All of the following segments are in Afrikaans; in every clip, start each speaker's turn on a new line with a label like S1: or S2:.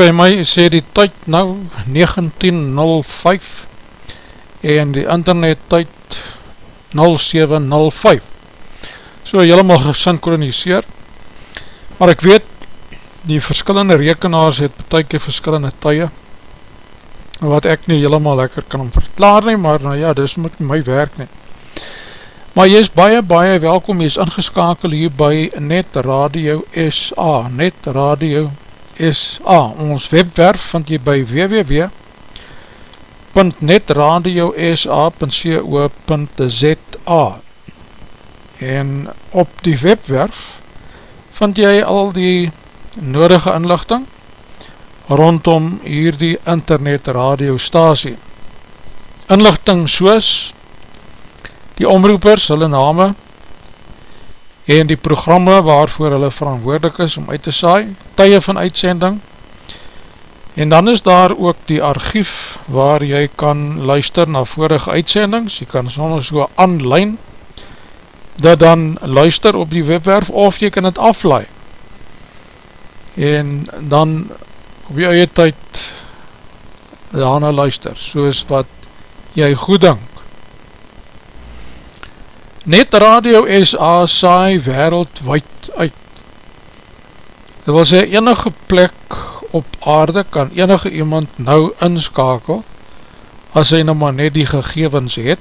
S1: by my sê die tyd nou 19.05 en die internet tyd 07.05 so helemaal gesynkroniseer maar ek weet die verskillende rekenaars het betekie verskillende tye wat ek nie helemaal lekker kan verklaar nie maar nou ja, dis moet my werk nie. Maar jy is baie baie welkom, jy is ingeskakel hier by Net Radio SA, Net Radio SA www.netradiosa Ons webwerf vind jy by www.netradiosa.co.za En op die webwerf vind jy al die nodige inlichting rondom hierdie internet radiostasie. Inlichting soos die omroepers, hulle name en die programme waarvoor hulle verantwoordelik is om uit te saai, tye van uitsending. En dan is daar ook die archief waar jy kan luister na vorige uitsendings, jy kan soms so online dat dan luister op die webwerf of jy kan het aflaai. En dan op jy eie tyd daarna luister soos wat jy goed dink Net Radio SA saai wereldwijd uit. Dit wil sê enige plek op aarde kan enige iemand nou inskakel as hy nou maar net die gegevens het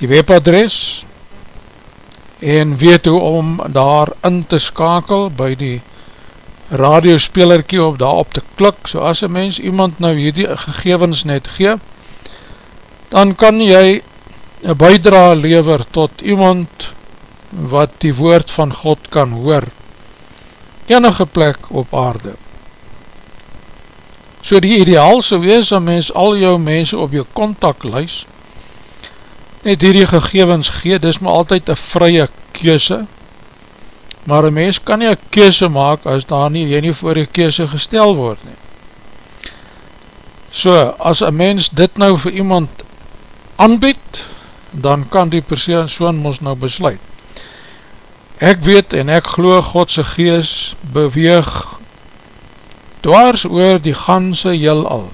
S1: die webadres en weet hoe om daar in te skakel by die radiospelerkie of daar op te klik, so as een mens iemand nou hierdie gegevens net gee, dan kan jy een bijdra lever tot iemand wat die woord van God kan hoor, enige plek op aarde. So die ideaal so wees, dat mens al jou mense op jou contactlijst net hierdie gegevens gee, dis maar altyd een vrye keuse, maar een mens kan nie een keuse maak as daar nie, jy nie voor die keuse gestel word nie. So, as een mens dit nou vir iemand aanbied, dan kan die persoon soon ons nou besluit. Ek weet en ek glo Godse gees beweeg dwars oor die ganse heel al.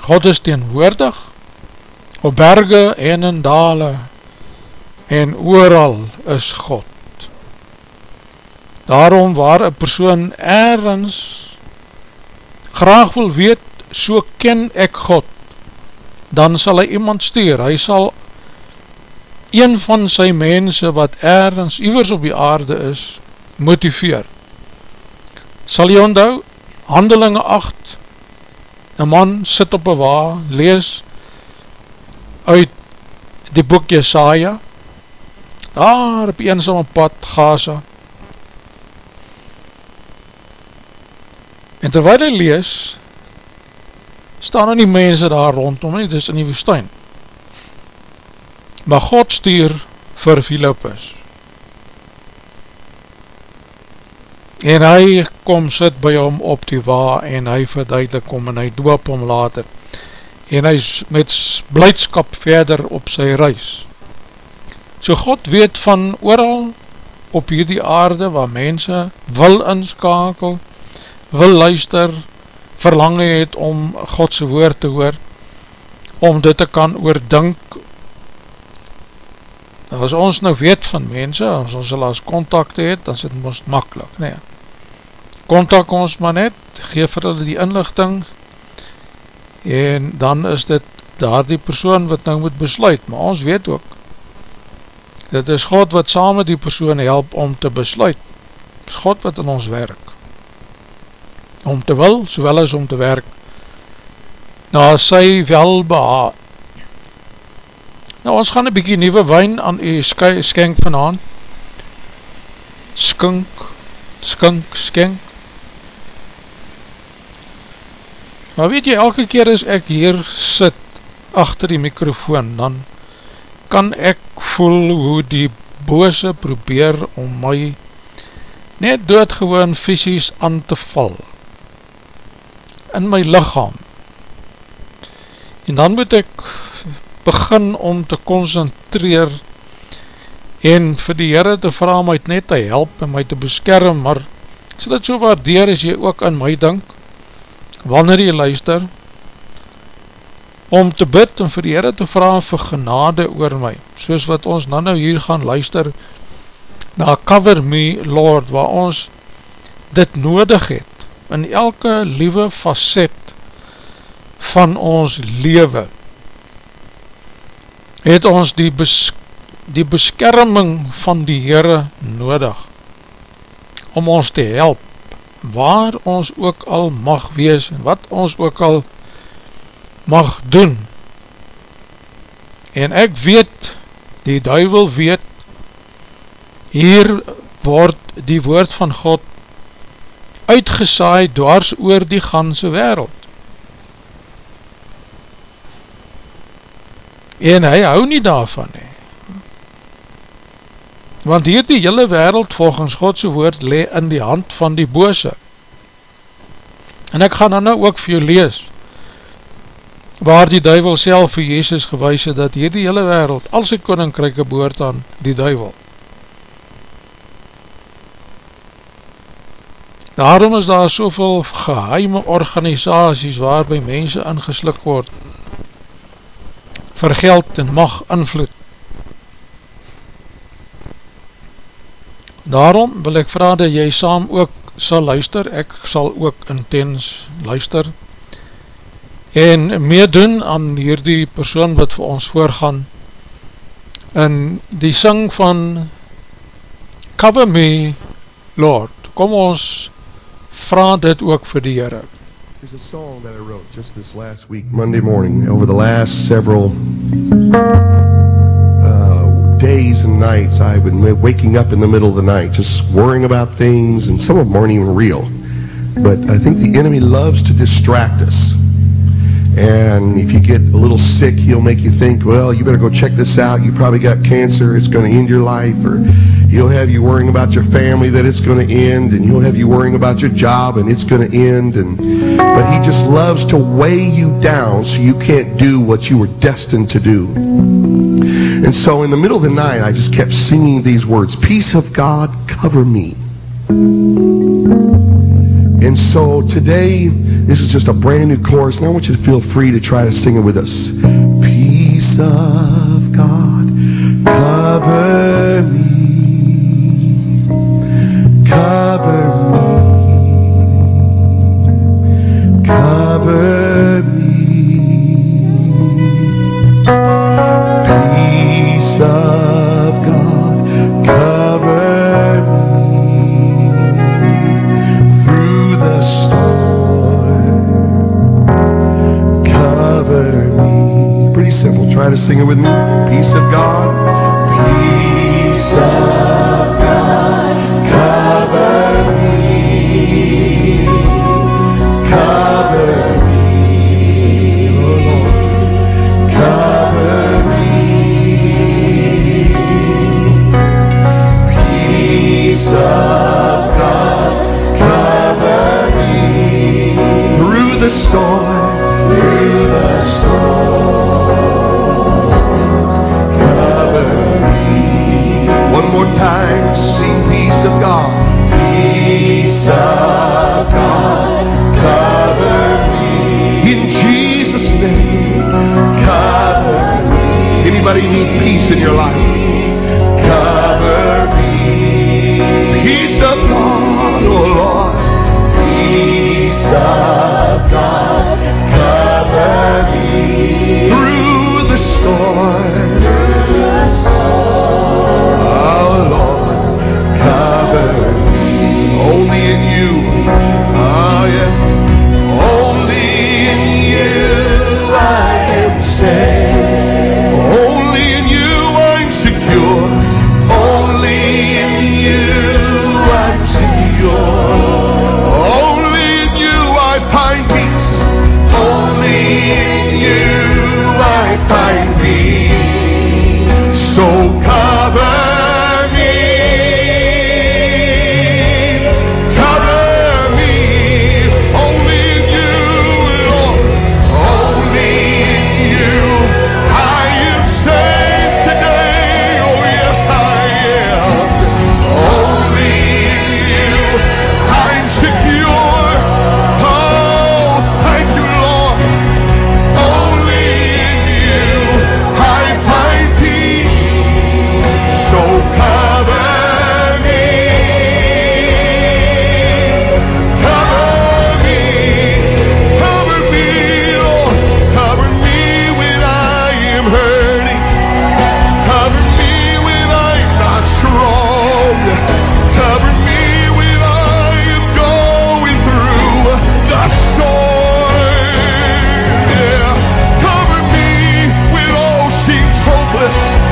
S1: God is teenwoordig, op berge en in dale en ooral is God. Daarom waar een persoon ergens graag wil weet, so ken ek God, dan sal hy iemand stuur, hy sal een van sy mense wat ergens ivers op die aarde is, motiveer. Sal jy onthou, handelinge 8, een man sit op een waar, lees, uit die boek Jesaja. Daar op eensame pad Gaza. En terwijl hy lees staan er nie mense daar rondom nie, dit is in die woestijn. Maar God stuur vir Philippus. En hy kom sit by hom op die wa en hy verduidelik om en hy doop hom later. En hy is met blijdskap verder op sy reis. So God weet van ooral op hierdie aarde waar mense wil inskakel, wil luister, verlang het om Godse woord te hoor, om dit te kan oordink. As ons nou weet van mense, as ons hulle as contacte het, dan is dit most makkelijk, nee. Contact ons maar net, geef vir hulle die inlichting, en dan is dit daar die persoon wat nou moet besluit, maar ons weet ook, dit is God wat saam met die persoon help om te besluit, is God wat in ons werk, om te wil, sowel as om te werk, na sy welbehaar. Nou ons gaan een bykie nieuwe wijn aan u skenk vanaan, skink, skink, skenk, Maar weet jy, elke keer as ek hier sit achter die microfoon, dan kan ek voel hoe die bose probeer om my net doodgewoon visies aan te val in my lichaam. En dan moet ek begin om te concentreer en vir die Heere te vraag my net te help en my te beskerm, maar ek sal dit so waardeer as jy ook aan my denk, wanneer jy luister, om te bid en vir die Heere te vraag vir genade oor my, soos wat ons nou nou hier gaan luister, na Cover Me Lord, waar ons dit nodig het, in elke liewe facet van ons lewe, het ons die, bes, die beskerming van die Heere nodig, om ons te help, waar ons ook al mag wees en wat ons ook al mag doen. En ek weet, die duivel weet, hier word die woord van God uitgesaai dwars oor die ganse wereld. En hy hou nie daarvan nie. Want hier die hele wereld volgens Godse woord le in die hand van die bose. En ek gaan dan nou ook vir jou lees, waar die duivel self vir Jezus gewys het, dat hier die hele wereld, al sy koninkryke behoort aan die duivel. Daarom is daar soveel geheime organisaties waarby mense ingeslik word. Vir geld en mag invloed. Daarom wil ek vraag dat jy saam ook sal luister, ek sal ook intens luister en meedoen aan hierdie persoon wat vir ons voorgaan in die sing van Cover Me Lord, kom ons dit ook vir die.
S2: There's a song that I wrote just this last week, Monday morning, over the last several uh, days and nights. I've been waking up in the middle of the night, just worrying about things, and some of them aren't even real. But I think the enemy loves to distract us. And if you get a little sick, he'll make you think, well, you better go check this out. You probably got cancer. It's going to end your life. Or he'll have you worrying about your family that it's going to end. And he'll have you worrying about your job and it's going to end. And, but he just loves to weigh you down so you can't do what you were destined to do. And so in the middle of the night, I just kept singing these words, peace of God, cover me. And so today, this is just a brand new chorus, and I want you to feel free to try to sing it with us. Peace of God, cover me, sing it with me. Peace of God. Cover me Save the soul Cover me Pretty simple try to sing it with me Peace of God. Peace of storm, through the storm. Cover me. One more time, sing peace of God. Peace of God, cover me. In Jesus' name, cover me. Anybody need peace in your life? notice.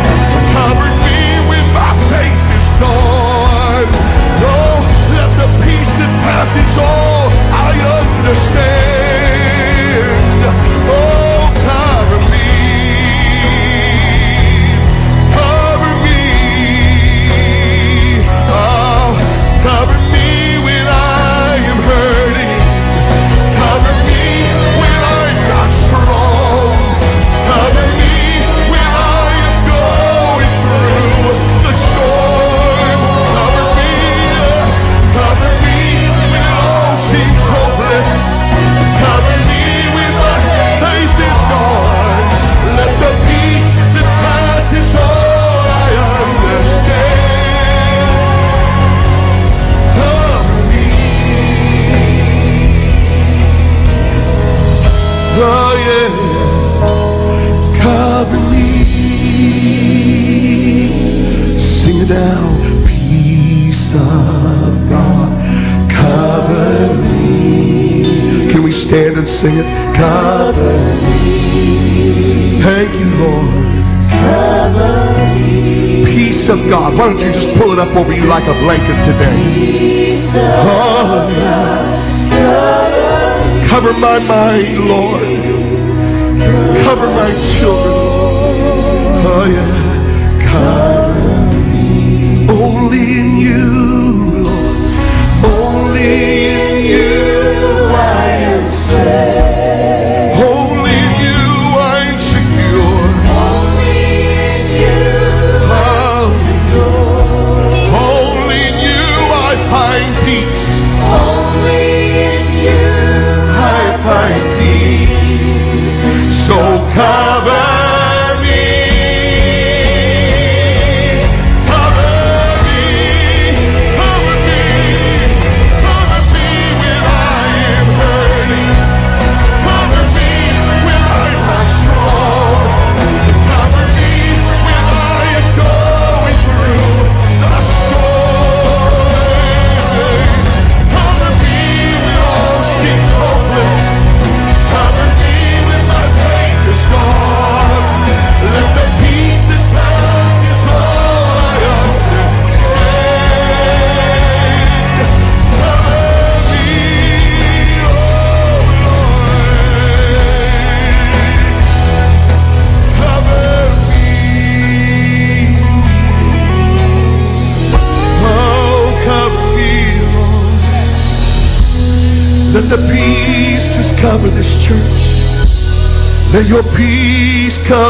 S2: Blanket today? Oh. Cover my mind,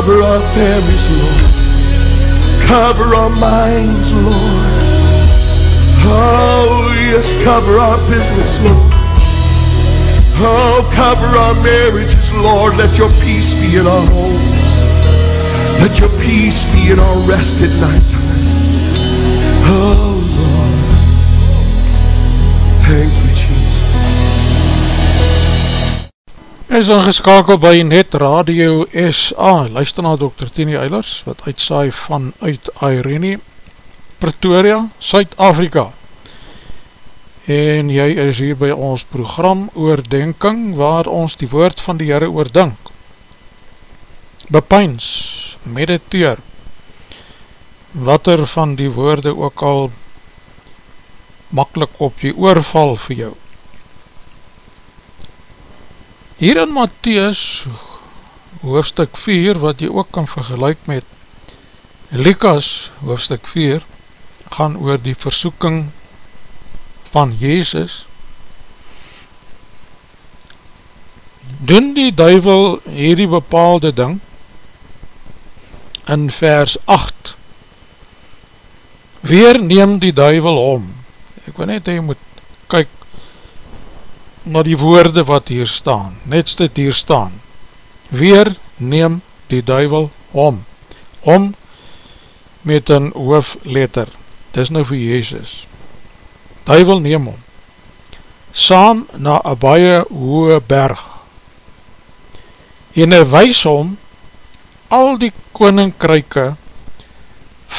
S2: cover our families, Lord. Cover our minds, Lord. Oh, yes, cover our business, Lord. Oh, cover our marriages, Lord. Let your peace be in our homes. Let your peace be in our rest at night. Oh,
S1: is ingeskakeld by Net Radio SA, luister na Dr. Tini Eilers, wat uitsaai vanuit Irene, Pretoria, Suid-Afrika. En jy is hier by ons program Oordenking, waar ons die woord van die Heere oordink. Bepeins, mediteer, wat er van die woorde ook al makkelijk op die oorval vir jou. Hier in Matthäus hoofstuk 4, wat jy ook kan vergelijk met Lukas hoofstuk 4, gaan oor die versoeking van Jezus. Doen die duivel hierdie bepaalde ding in vers 8. Weer neem die duivel om. Ek wil net, jy moet na die woorde wat hier staan, net dit hier staan, weer neem die duivel om, om met een hoofletter, dis nou vir Jezus, duivel neem om, saam na een baie hoë berg, en hy wees om al die koninkryke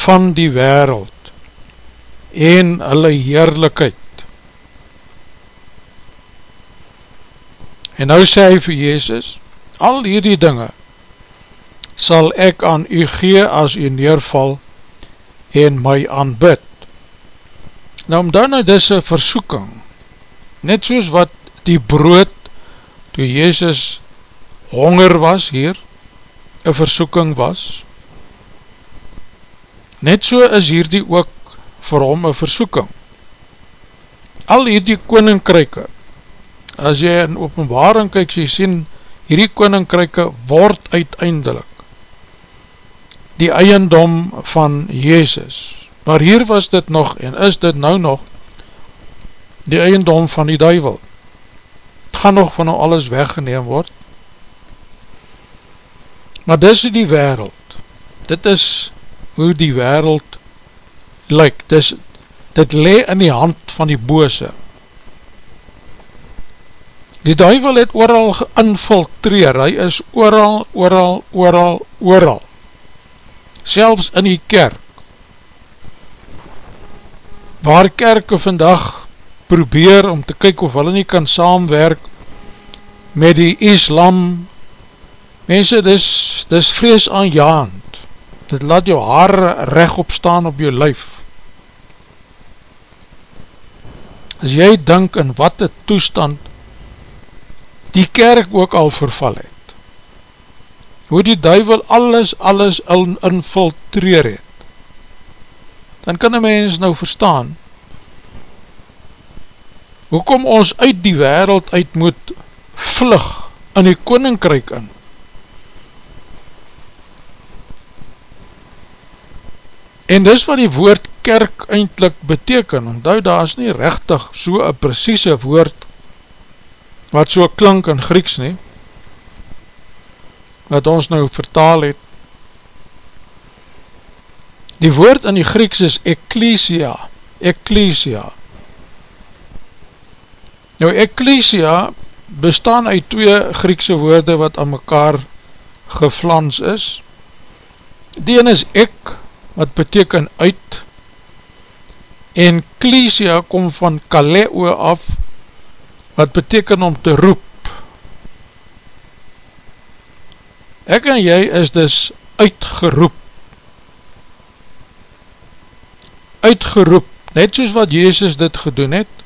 S1: van die wereld en hulle heerlijkheid En nou sê hy vir Jezus, al hierdie dinge sal ek aan u gee as u neerval en my aanbid. Nou om dan nou dis een versoeking, net soos wat die brood, toe Jezus honger was hier, een versoeking was, net so is hierdie ook vir hom een versoeking. Al hierdie koninkryke, as jy in openbaring kyk, jy sien, hierdie koninkryke word uiteindelik die eiendom van Jezus. Maar hier was dit nog, en is dit nou nog, die eiendom van die duivel. Het gaan nog van nou alles weggeneem word. Maar dis die wereld. Dit is hoe die wereld lyk. Dis, dit le in die hand van die bose. Die duivel het ooral geïnfiltreer, hy is ooral, ooral, ooral, ooral. Selfs in die kerk. Waar kerke vandag probeer om te kyk of hulle nie kan saamwerk met die islam. Mense, dis, dis vrees aanjaand. Dit laat jou haar recht staan op jou lyf. As jy denk in wat die toestand die kerk ook al verval het. Hoe die duivel alles, alles in, infiltreer het. Dan kan die mens nou verstaan, hoekom ons uit die wereld uit moet vlug in die koninkryk in. En dis wat die woord kerk eindelijk beteken, onthou daar is nie rechtig so een precieze woord wat so klink in Grieks nie, wat ons nou vertaal het. Die woord in die Grieks is ecclesia, ecclesia. Nou ecclesia bestaan uit twee Griekse woorde wat aan mekaar geflans is. Die ene is ek, wat beteken uit, en klesia kom van kaleo af, wat beteken om te roep. Ek en jy is dus uitgeroep. Uitgeroep, net soos wat Jezus dit gedoen het.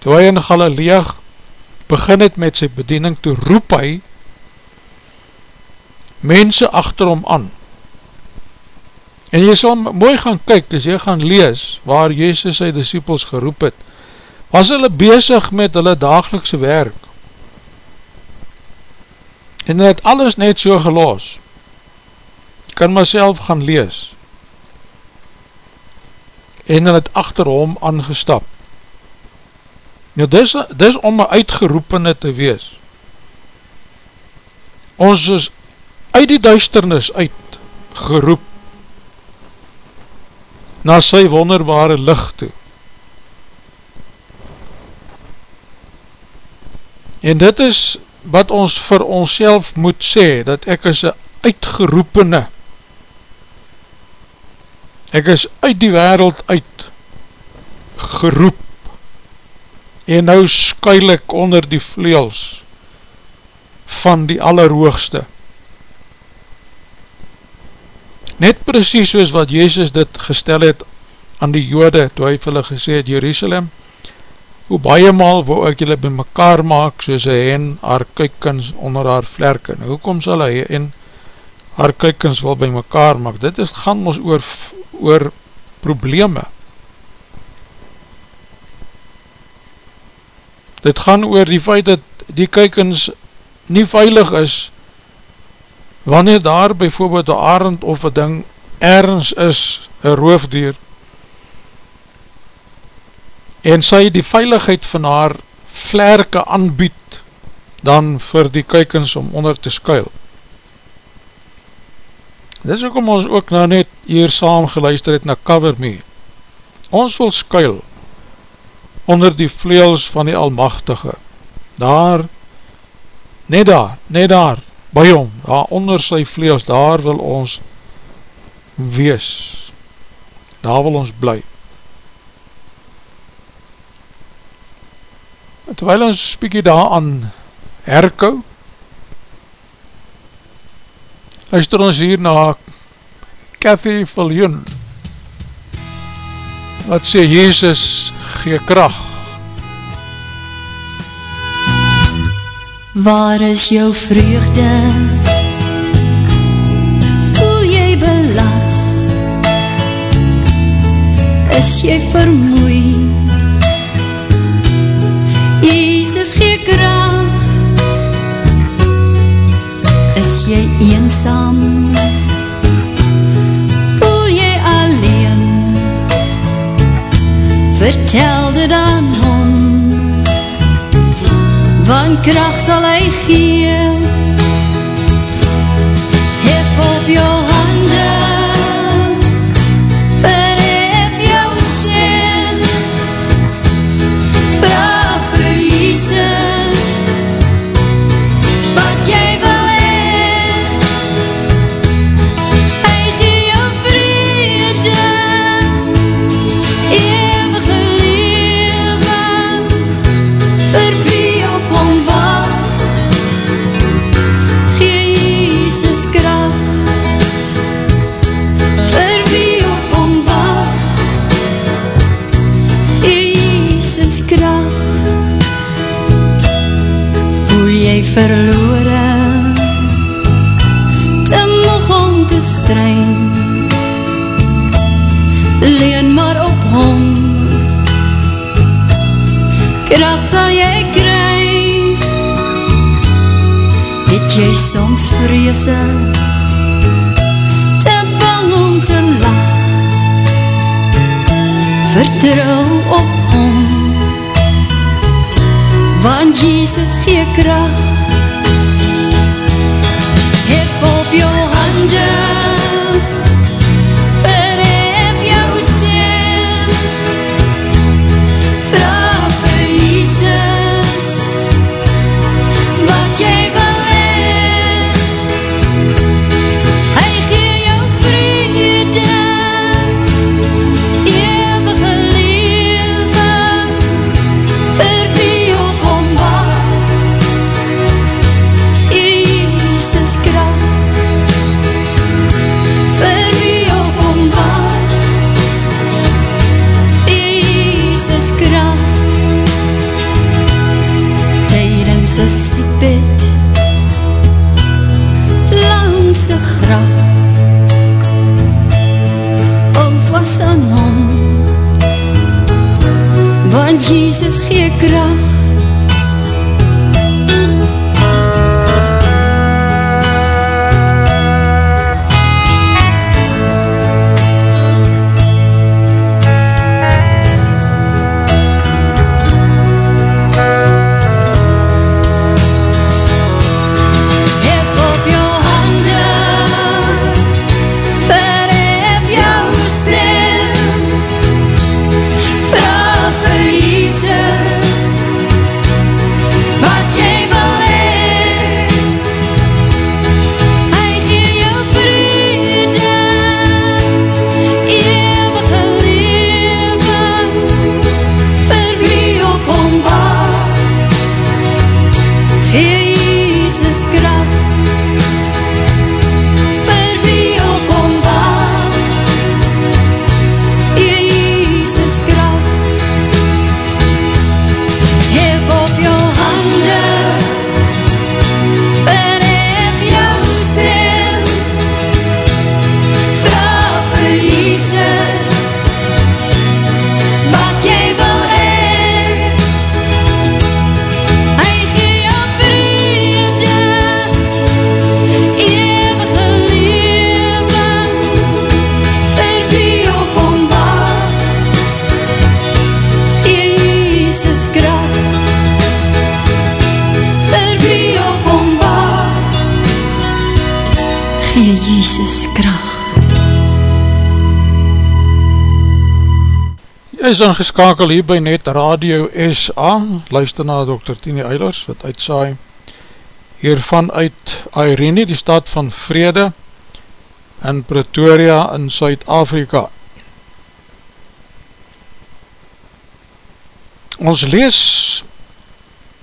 S1: Toe hy in Galilea begin het met sy bediening, toe roep hy mense achter hom aan. En jy sal mooi gaan kyk, as jy gaan lees, waar Jezus sy disciples geroep het, was hulle bezig met hulle dagelikse werk? En hulle het alles net so gelos. Kan myself gaan lees. En hulle het achter hom aangestap. Nou dis, dis om my uitgeroepene te wees. Ons is uit die duisternis uit geroep na sy wonderbare licht toe En dit is wat ons vir ons moet sê, dat ek is een uitgeroepene. Ek is uit die wereld uit geroep en nou skuil ek onder die vleels van die allerhoogste. Net precies soos wat Jezus dit gestel het aan die jode, toe hy vir hulle gesê het, Jerusalem, hoe baie maal wil ek julle by mekaar maak soos hy en haar kuikens onder haar vlerke. Nou, hoekom sal hy en haar kuikens wil by mekaar maak? Dit is, gaan ons oor, oor probleme. Dit gaan oor die feit dat die kuikens nie veilig is wanneer daar bijvoorbeeld een arend of een ding ergens is, een roofdier, en sy die veiligheid van haar vlerke aanbied dan vir die kuikens om onder te skuil. Dit is ook om ons ook nou net hier saam geluister het na Cover Me. Ons wil skuil onder die vleels van die Almachtige. Daar, net daar, net daar, by hom, daar onder sy vleels, daar wil ons wees. Daar wil ons bly. Terwijl ons spiekie daar aan herkou, luister ons hier na Cathy Viljoen, wat sê, Jezus gee kracht.
S3: Waar is jou vreugde? Voel jy belas? Is jy vermoeid? Jy eensam Voel jy alleen Vertel dit aan hom Van kracht sal hy gee
S4: vreese te bang om te lach vertrouw op hom. Want Jesus gee kracht Hef op jou hande
S1: is ingeskakel hier by Net Radio SA, luister na Dr. Tini Eilers, wat uitsaai hiervan uit Irene, die stad van Vrede, in Pretoria in Suid-Afrika. Ons lees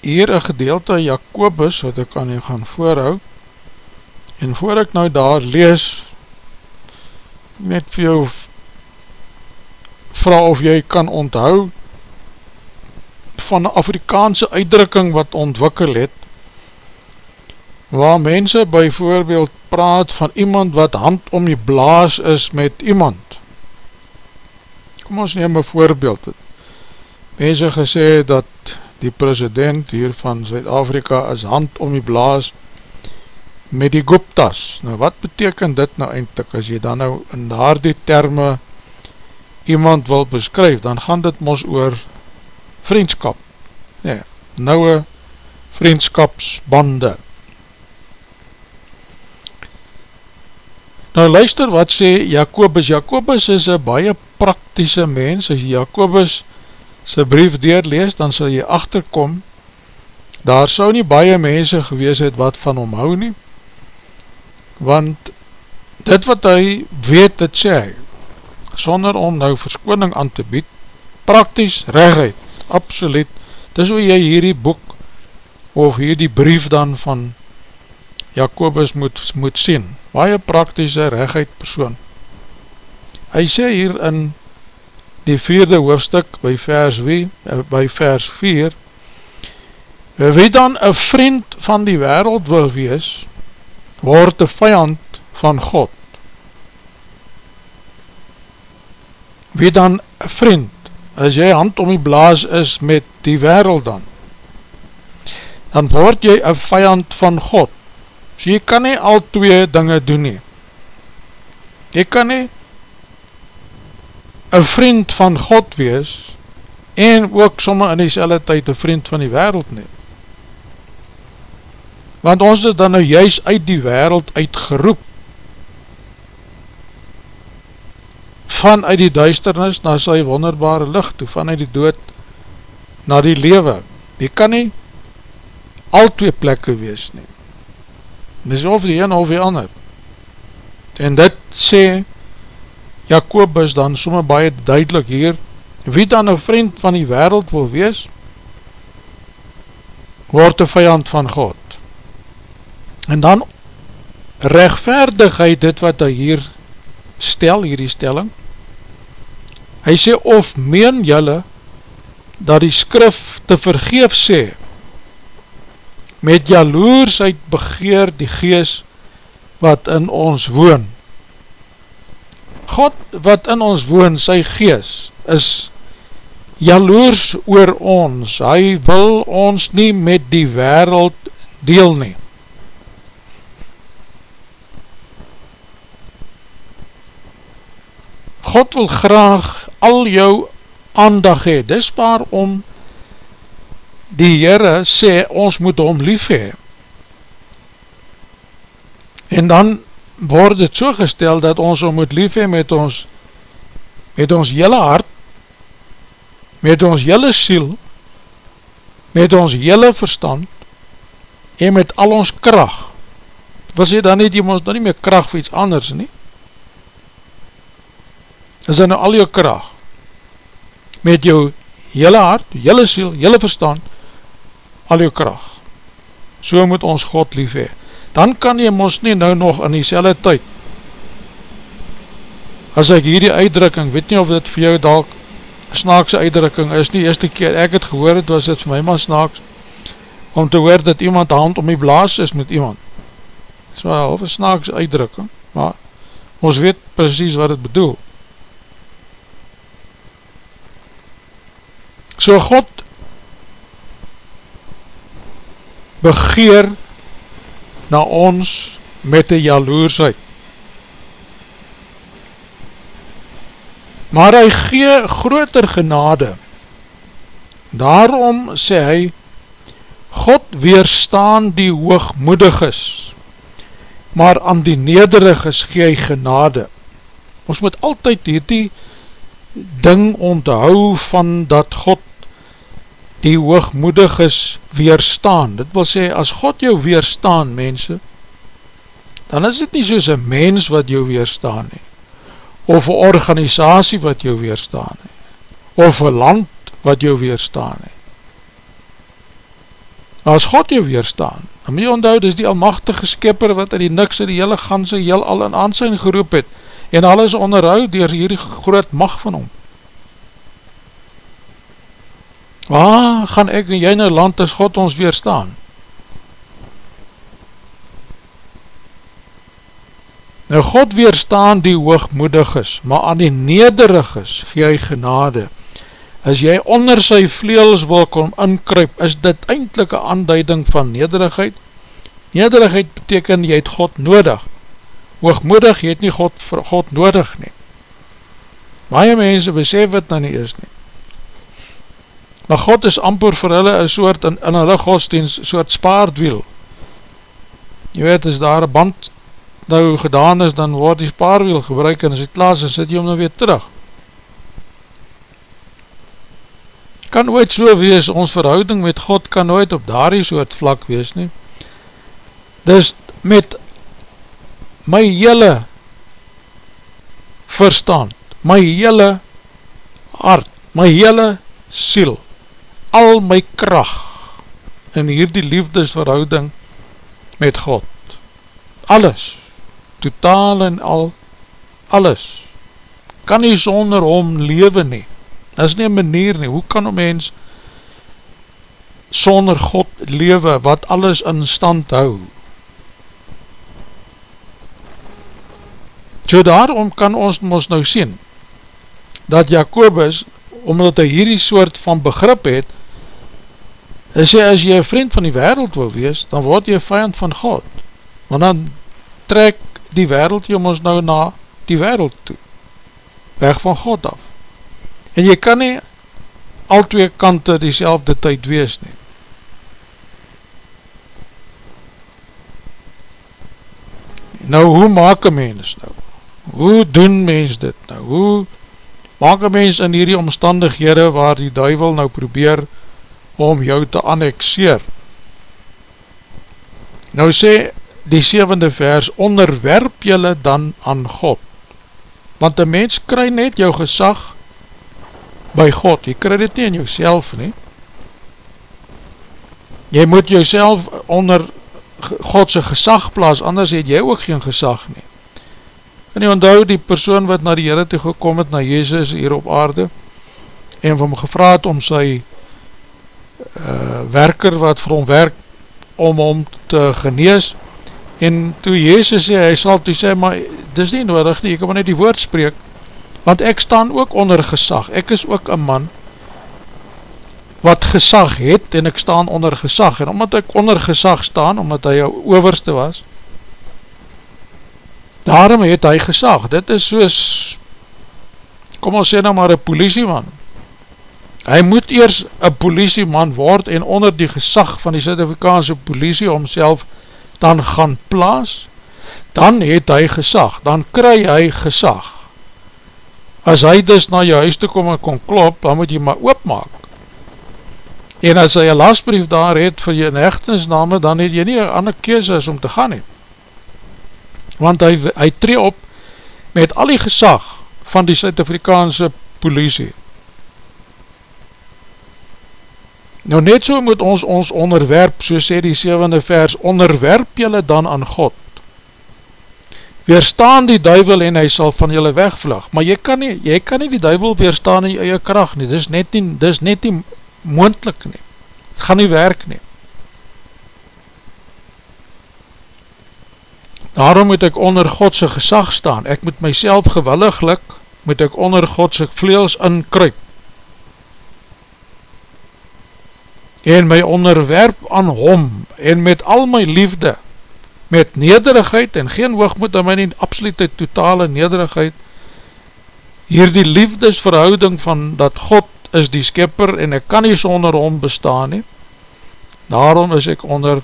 S1: hier een gedeelte Jacobus, wat ek aan u gaan voorhou, en voor ek nou daar lees, net vir jou vraag of jy kan onthou van een Afrikaanse uitdrukking wat ontwikkel het, waar mense byvoorbeeld praat van iemand wat hand om die blaas is met iemand. Kom ons neem een voorbeeld. Mense gesê dat die president hier van Zuid-Afrika is hand om die blaas met die Guptas. Nou wat beteken dit nou eindelijk, as jy dan nou in daar die terme iemand wil beskryf, dan gaan dit mos oor vriendskap. Nee, nouwe vriendskapsbande. Nou luister wat sê Jacobus. Jacobus is een baie praktische mens. As Jacobus sy brief deurlees, dan sal jy achterkom, daar sou nie baie mense gewees het wat van hom hou nie, want dit wat hy weet, dit sê hy, sonder om nou verskoning aan te bied, prakties, rechtheid, absoluut, dis hoe jy hierdie boek, of hierdie brief dan van Jacobus moet, moet sien, baie praktische rechtheid persoon. Hy sê hier in die vierde hoofdstuk by vers, wie, by vers 4 Wie dan een vriend van die wereld wil wees, word een vijand van God. Wie dan vriend, as jy hand om die blaas is met die wereld dan, dan word jy een vijand van God. So jy kan nie al twee dinge doen nie. Jy kan nie een vriend van God wees en ook somme in die selle tyd een vriend van die wereld neem want ons is dan nou juist uit die wereld uitgeroep vanuit die duisternis na sy wonderbare licht toe, vanuit die dood na die lewe. Jy kan nie al twee plekke wees nie. Dis of die een of die ander. En dit sê Jacobus dan somme baie duidelik hier wie dan een vriend van die wereld wil wees word een vijand van God. En dan rechtvaardigheid dit wat hy hier stel, hierdie stelling. Hy sê, of meen jylle dat die skrif te vergeef sê, met jaloersheid begeer die gees wat in ons woon. God wat in ons woon, sy gees, is jaloers oor ons. Hy wil ons nie met die wereld deel neem. God wil graag al jou aandag hee, dis waarom die Heere sê, ons moet hom lief hee. En dan word het so gestel, dat ons hom moet lief hee met ons, met ons jylle hart, met ons jylle siel, met ons jylle verstand, en met al ons kracht. Wil sê dan nie, jy moet nou nie meer kracht vir iets anders nie, is in al jou kracht, met jou hele hart, hele siel, hele verstand, al jou kracht. So moet ons God lief hee. Dan kan jy ons nie nou nog in die selle tyd, as ek hierdie uitdrukking, weet nie of dit vir jou dalk snaakse uitdrukking is nie, eerste keer ek het gehoor het, was dit vir my maar snaaks, om te hoor dat iemand hand om die blaas is met iemand. So, of een snaakse uitdrukking, maar ons weet precies wat het bedoel. So God begeer na ons met die jaloersheid. Maar hy gee groter genade. Daarom sê hy, God weerstaan die hoogmoediges, maar aan die nederiges gee hy genade. Ons moet altyd hierdie ding onthou van dat God die hoogmoediges weerstaan. Dit wil sê, as God jou weerstaan, mense, dan is dit nie soos een mens wat jou weerstaan nie, of een organisatie wat jou weerstaan nie, of een land wat jou weerstaan nie. As God jou weerstaan, dan moet jy onthou, dit is die almachtige skipper wat in die niks in die hele ganse heel al in aansijn geroep het, en alles onderhoud door hierdie groot macht van hom. Waar gaan ek en jy nou land as God ons weerstaan? Nou God weerstaan die hoogmoediges, maar aan die nederiges gee hy genade. As jy onder sy vleels wil kom inkryp, is dit eindelijk een aanduiding van nederigheid. Nederigheid beteken jy het God nodig. Hoogmoedig, jy het nie God, God nodig nie. Baie mense besef het nou nie is nie maar God is amper vir hulle een soort, in, in hulle godsdienst, soort spaardwiel. Je weet, as daar een band nou gedaan is, dan word die spaarwiel gebruik, en as het klaar is, sit jy om nou weer terug. Kan ooit so wees, ons verhouding met God kan nooit op daardie soort vlak wees nie. Dus met my hele verstand, my hele hart, my hele siel, al my kracht in hierdie liefdesverhouding met God. Alles, totaal en al, alles, kan nie sonder hom lewe nie. Dat is nie een manier nie, hoe kan een mens sonder God lewe wat alles in stand hou. So daarom kan ons ons nou sien, dat Jacobus, omdat hy hierdie soort van begrip het, hy sê, as jy een vriend van die wereld wil wees, dan word jy vijand van God, want dan trek die wereld jy ons nou na die wereld toe, weg van God af. En jy kan nie al twee kante die selfde tyd wees nie. Nou, hoe maak een mens nou? Hoe doen mens dit nou? Hoe maak een mens in hierdie omstandighede waar die duivel nou probeer om jou te annexeer? Nou sê die zevende vers, onderwerp jylle dan aan God. Want een mens kry net jou gesag by God, jy kry dit nie in jouself nie. Jy moet jouself onder Godse gesag plaas, anders het jy ook geen gesag nie. En jy onthou die persoon wat na die Heere toe gekom het, na Jezus hier op aarde, en van hom gevraad om sy uh, werker wat vir hom werk, om hom te genees, en toe Jezus sê, hy sal toe sê, maar dis nie nodig nie, ek kan maar net die woord spreek, want ek staan ook onder gesag, ek is ook een man, wat gesag het, en ek staan onder gesag, en omdat ek onder gesag staan, omdat hy jou overste was, daarom het hy gesag, dit is soos, kom ons sê nou maar een politieman, hy moet eers een politieman word, en onder die gesag van die Zuid-Afrikaanse politie, omself dan gaan plaas, dan het hy gesag, dan kry hy gesag, as hy dus na jou huis toe kom en kon klop, dan moet jy maar oopmaak. En as hy een lastbrief daar het vir jy hechtenisname, dan het jy nie een ander kees as om te gaan het. Want hy, hy tree op met al die gesag van die Suid-Afrikaanse politie. Nou net so moet ons ons onderwerp, so sê die 7e vers, onderwerp jylle dan aan God. Weerstaan die duivel en hy sal van julle wegvlug, maar jy kan nie, jy kan nie die duivel weerstaan in jy eie kracht nie, dis net nie, dis net nie moendlik nie, het gaan nie werk nie. Daarom moet ek onder Godse gesag staan, ek moet myself gewilliglik, moet ek onder Godse vleels inkruip, en my onderwerp aan hom, en met al my liefde, met nederigheid en geen hoogmoed aan my nie, absolute totale nederigheid, hier die liefdesverhouding van dat God is die skipper en ek kan nie sonder hom bestaan nie, daarom is ek onder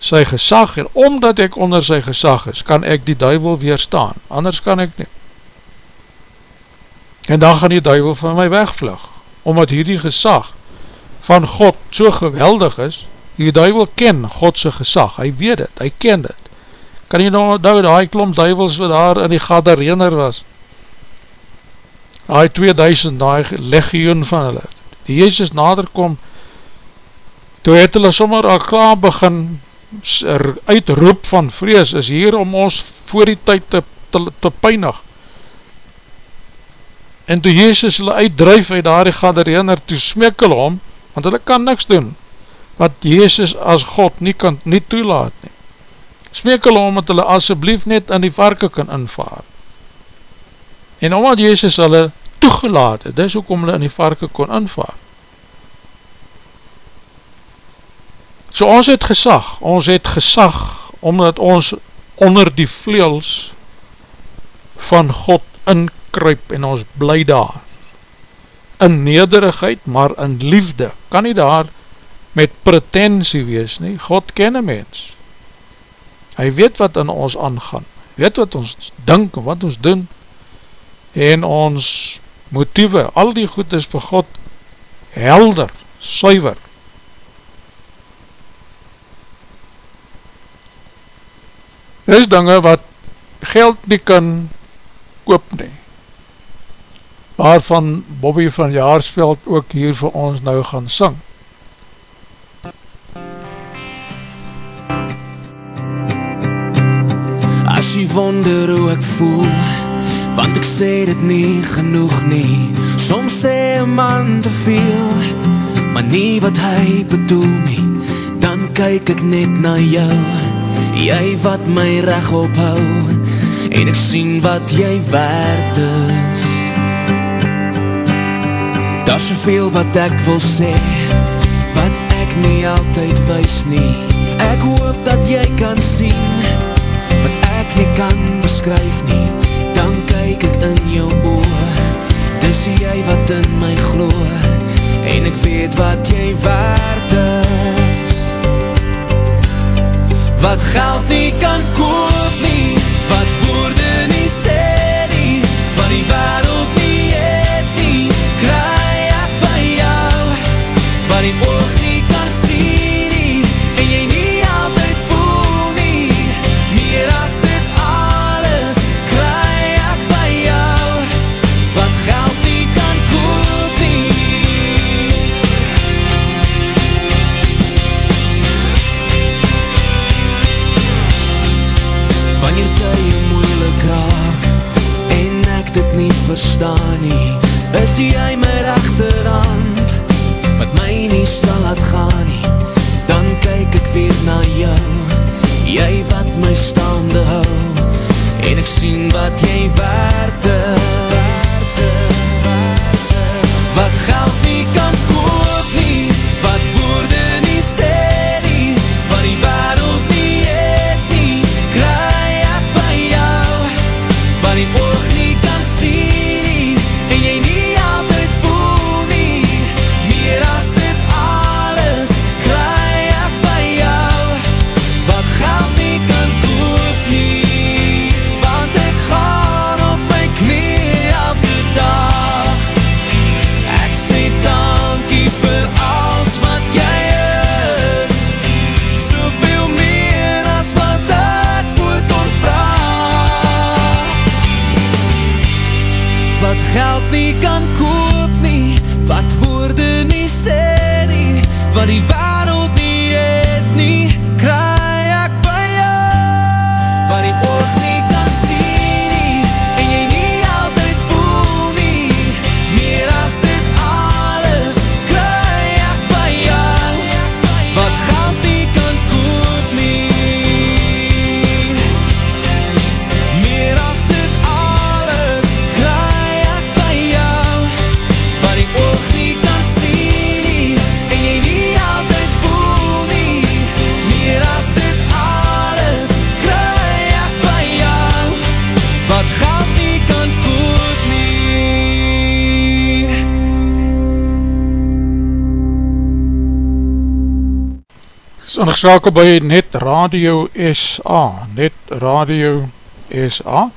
S1: sy gesag en omdat ek onder sy gesag is, kan ek die duivel weerstaan, anders kan ek nie. En dan gaan die duivel van my wegvlug, omdat hierdie gesag van God so geweldig is, Die duivel ken Godse gesag, hy weet het, hy ken het. Kan jy nou nou die klomp duivels wat daar in die gadarener was? Die 2000, die legioen van hulle. Die Jezus nader kom, toe het hulle sommer al klaar begin uitroep van vrees, is hier om ons voor die tyd te, te, te pijnig. En toe Jezus hulle uitdruif uit daar die gadarener, toe smekkel om, want hulle kan niks doen, wat Jezus as God nie kan nie toelaat nie. Smeek hulle om dat hulle asjeblief net in die varke kan invaar. En omdat Jezus hulle toegelaat het, dis ook om hulle in die varke kon invaar. So ons het gesag, ons het gesag, omdat ons onder die vleels van God inkruip en ons bly daar. In nederigheid, maar in liefde, kan nie daar met pretensie wees nie, God ken een mens, hy weet wat in ons aangaan, weet wat ons dink en wat ons doen, en ons motieve, al die goed is vir God helder, suiver, is dinge wat geld nie kan koop nie, waarvan Bobby van Jaarsveld ook hier vir ons nou gaan sing.
S5: As jy wonder hoe ek voel Want ek sê dit nie genoeg nie Soms sê een man te veel maar nie wat hy bedoel nie, dan kyk ek net na jou, jy wat my reg ophou, en ek sien wat jy waard is. Daar is soveel wat ek wil sê, wat ek nie altyd wys nie, ek hoop dat jy kan sien, wat ek nie kan beskryf nie, dan kyk ek in jou oor, dis jy wat in my gloe, en ek weet wat jy waard is. Wat geld nie kan koop nie, wat woorde Is jy my rechterhand Wat my nie sal laat gaan nie. Dan kyk ek weer na jou Jy wat my staande hou En ek sien wat jy waard is
S1: ingeskakel by Net Radio SA, Net Radio SA,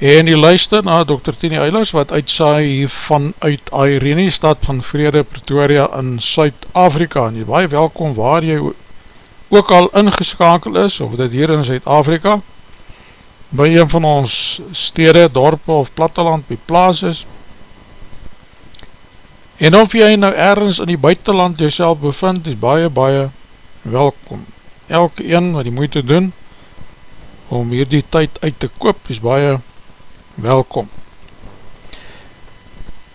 S1: en die luister na Dr. Tini Eilers wat uitsaai hier vanuit Irene, stad van Vrede, Pretoria in Suid-Afrika, en jy baie welkom waar jy ook al ingeskakel is, of dit hier in Suid-Afrika, by een van ons stede, dorpe of platteland, by plaas is, En of jy nou ergens in die buitenland jyself bevind, is baie, baie welkom. Elke een wat die moeite doen, om hier die tyd uit te koop, is baie welkom.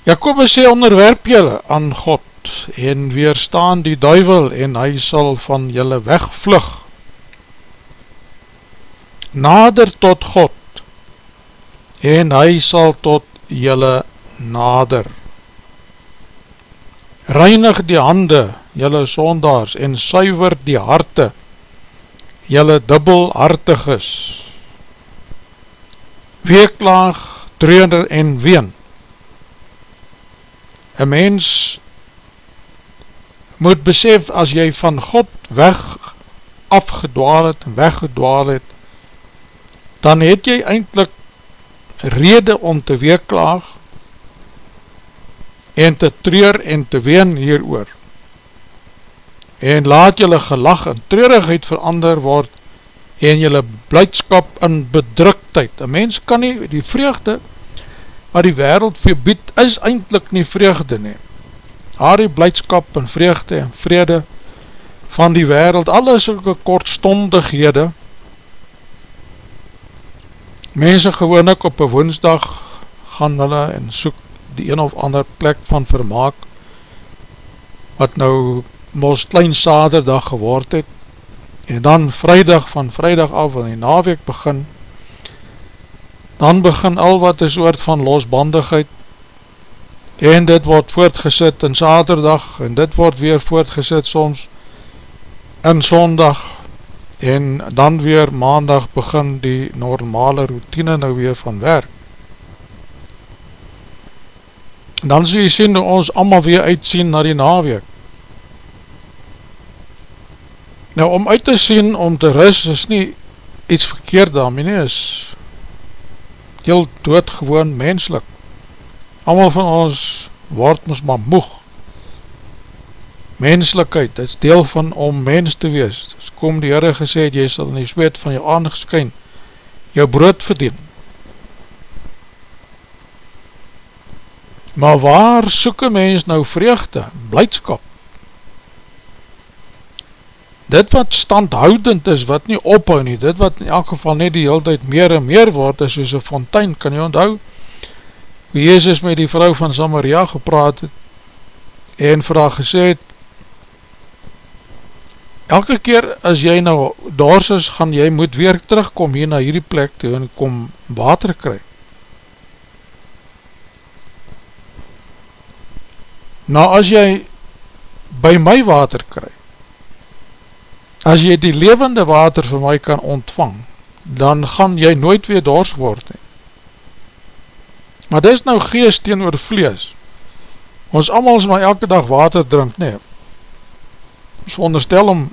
S1: Jacobus sê, onderwerp jylle aan God, en weerstaan die duivel, en hy sal van jylle wegvlug. Nader tot God, en hy sal tot jylle nader. Reinig die hande, jylle sondaars, en suiver die harte, jylle dubbelhartig is. Weeklaag, treuner en ween. Een mens moet besef, as jy van God weg afgedwaal het, weggedwaal het, dan het jy eindelijk rede om te weeklaag, en te treur en te ween hier oor. En laat jylle gelag en treurigheid verander word en jylle blijdskap in bedruktheid. Een mens kan nie, die vreugde wat die wereld verbied, is eindelijk nie vreugde nie. Haar die blijdskap en vreugde en vrede van die wereld, alles ook kortstondighede, mense gewoon ek op een woensdag gaan hulle en soek die een of ander plek van vermaak wat nou mos klein saterdag geword het, en dan vrijdag van vrijdag af, en die naweek begin, dan begin al wat een soort van losbandigheid, en dit word voortgesit in saterdag, en dit word weer voortgesit soms in sondag, en dan weer maandag begin die normale routine nou weer van werk. En dan sê jy sien dat ons allemaal weer uitsien na die naweek. Nou om uit te sien, om te rus, is nie iets verkeerd daarmee nie, is heel doodgewoon menslik. Allemaal van ons word ons maar moeg. Menslikheid, dit is deel van om mens te wees. Dus kom die Heere gesê, jy sal in die zweet van jou aangeskyn, jou brood verdien. Maar waar soek een mens nou vreugde, blijdskap? Dit wat standhoudend is, wat nie ophou nie, dit wat in elk geval net die hele tijd meer en meer word, is soos een fontein, kan jy onthou? Wie Jezus met die vrou van Samaria gepraat het, en vir haar gesê het, elke keer as jy nou doors is, gaan jy moet weer terugkom hier na hierdie plek toe, en kom water kry. Nou as jy by my water kry, as jy die levende water vir my kan ontvang, dan gaan jy nooit weer dors word nie. Maar dit is nou geest teen oor vlees. Ons allemaal is maar elke dag water drink, nee. Ons veronderstel om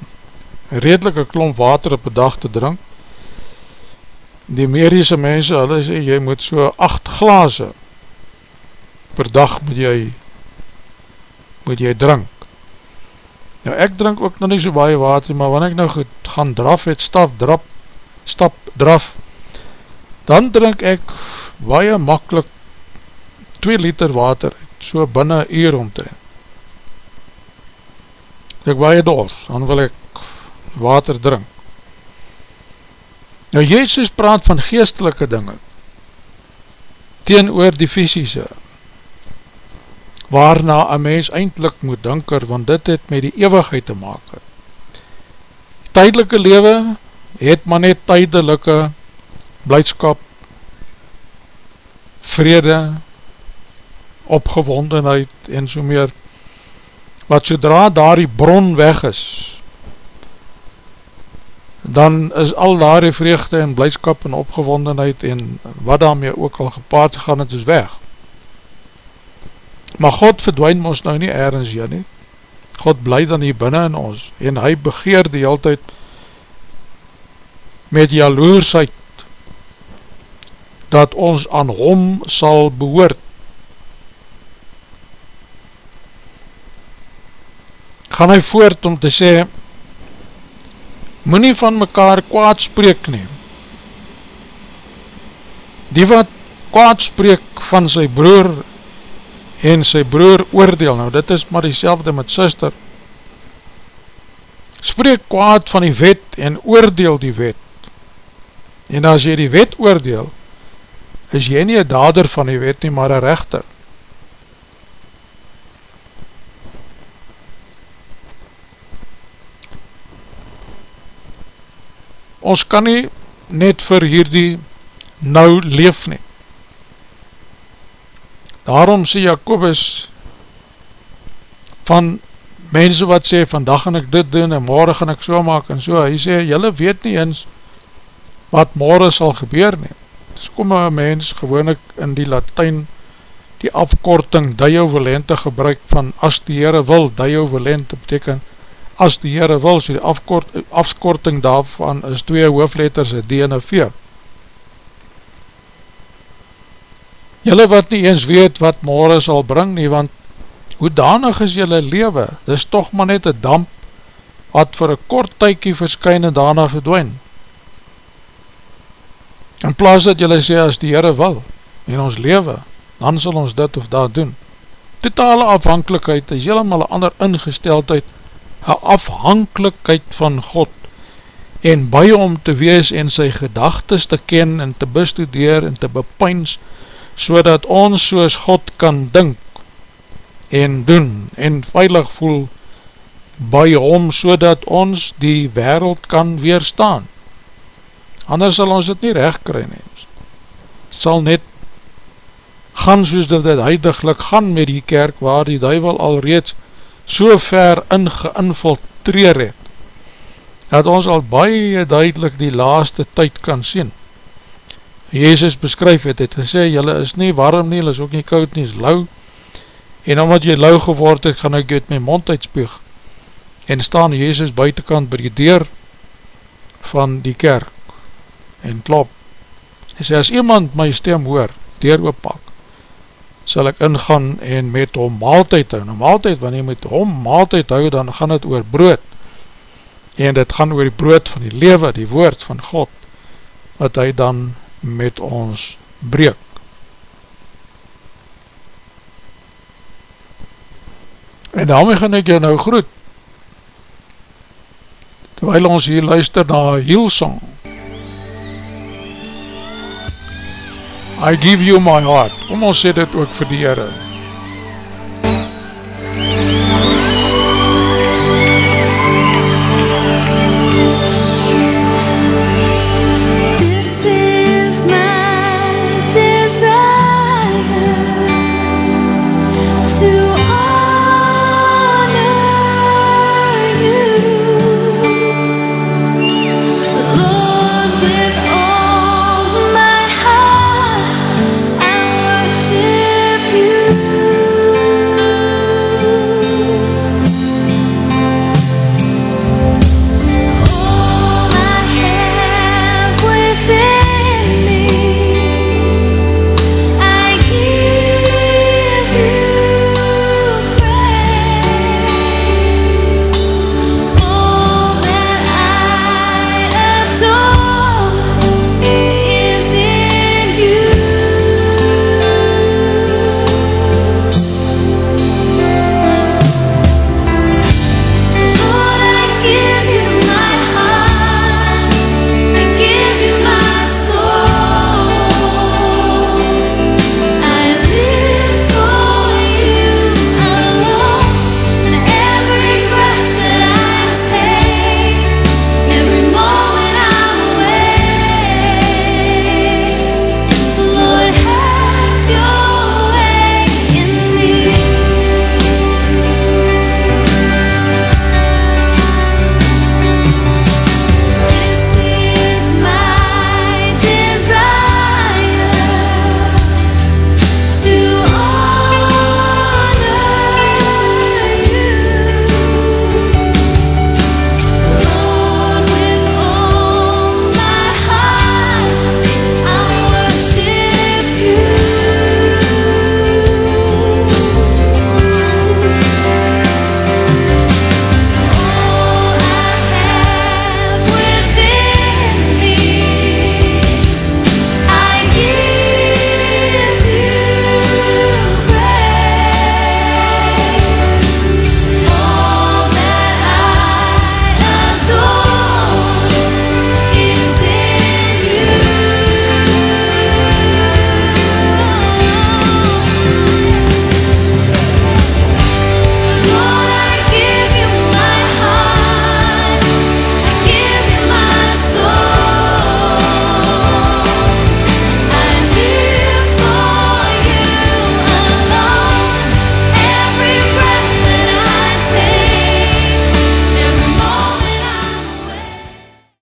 S1: redelike klomp water op een dag te drink. Die Amerise mense, hulle sê, jy moet so 8 glazen per dag moet jy moet jy drink. Nou ek drink ook nog nie so baie water, maar wanneer ek nou gaan draf het, stap, drap, stap, draf, dan drink ek baie makkelijk 2 liter water, so binnen uur omtrent. Ek baie dors, dan wil ek water drink. Nou Jezus praat van geestelike dinge, teen oor die fysische, waarna een mens eindelijk moet dinker, want dit het met die eeuwigheid te maak. Tydelike lewe het maar net tydelike blijdskap, vrede, opgewondenheid en so meer, wat sodra daar die bron weg is, dan is al daar die vreugde en blijdskap en opgewondenheid en wat daarmee ook al gepaard gaan, het is weg. Maar God verdwijn ons nou nie ergens hier nie. God bly dan hier binnen in ons en hy begeer die hele tijd met jaloersheid dat ons aan hom sal behoort. Gaan hy voort om te sê moet nie van mekaar kwaad spreek neem. Die wat kwaad spreek van sy broer en sy broer oordeel, nou dit is maar die met sister, spreek kwaad van die wet en oordeel die wet, en as jy die wet oordeel, is jy nie een dader van die wet nie, maar een rechter. Ons kan nie net vir hierdie nou leef nie. Daarom sê Jacobus van mense wat sê, vandag gaan ek dit doen en morgen gaan ek so maak en so, hy sê, jylle weet nie eens wat morgen sal gebeur nie. Dus kom een mens gewoon in die Latijn die afkorting Dio Volente gebruik van as die Heere wil, Dio Volente beteken as die Heere wil, so die afkort, afkorting daarvan is twee hoofletters, D en V. Julle wat nie eens weet wat morgen sal bring nie, want hoe danig is julle lewe, dis toch maar net een damp, wat vir een kort tykie verskyn en daarna verdwijn. In plaas dat julle sê, as die Heere wil, in ons lewe, dan sal ons dit of dat doen. Totale afhankelijkheid is helemaal een ander ingesteldheid, een afhankelijkheid van God, en by om te wees en sy gedagtes te ken en te bestudeer en te bepyns, so dat ons soos God kan dink, en doen en veilig voel by hom so dat ons die wereld kan weerstaan. Anders sal ons het nie recht kry nie. Het sal net gaan soos dat het huidiglik gaan met die kerk waar die duivel al reeds so ver ingeinfiltreer het dat ons al baie duidelik die laaste tyd kan sien. Jezus beskryf het, het gesê, jylle is nie warm nie, jylle is ook nie koud nie, is lauw, en omdat jy lauw geword het, gaan ek jy uit my mond uitspuug, en staan Jezus buitenkant by die deur van die kerk, en klop, en sê, as iemand my stem hoor, deur ooppak, sal ek ingaan en met hom maaltijd hou, nou maaltijd, wanneer met hom maaltijd hou, dan gaan het oor brood, en dit gaan oor die brood van die lewe, die woord van God, wat hy dan met ons breek. En daarmee gaan ek jou nou groet, terwijl ons hier luister na Hillsong. I give you my heart, kom ons sê dit ook vir die heren.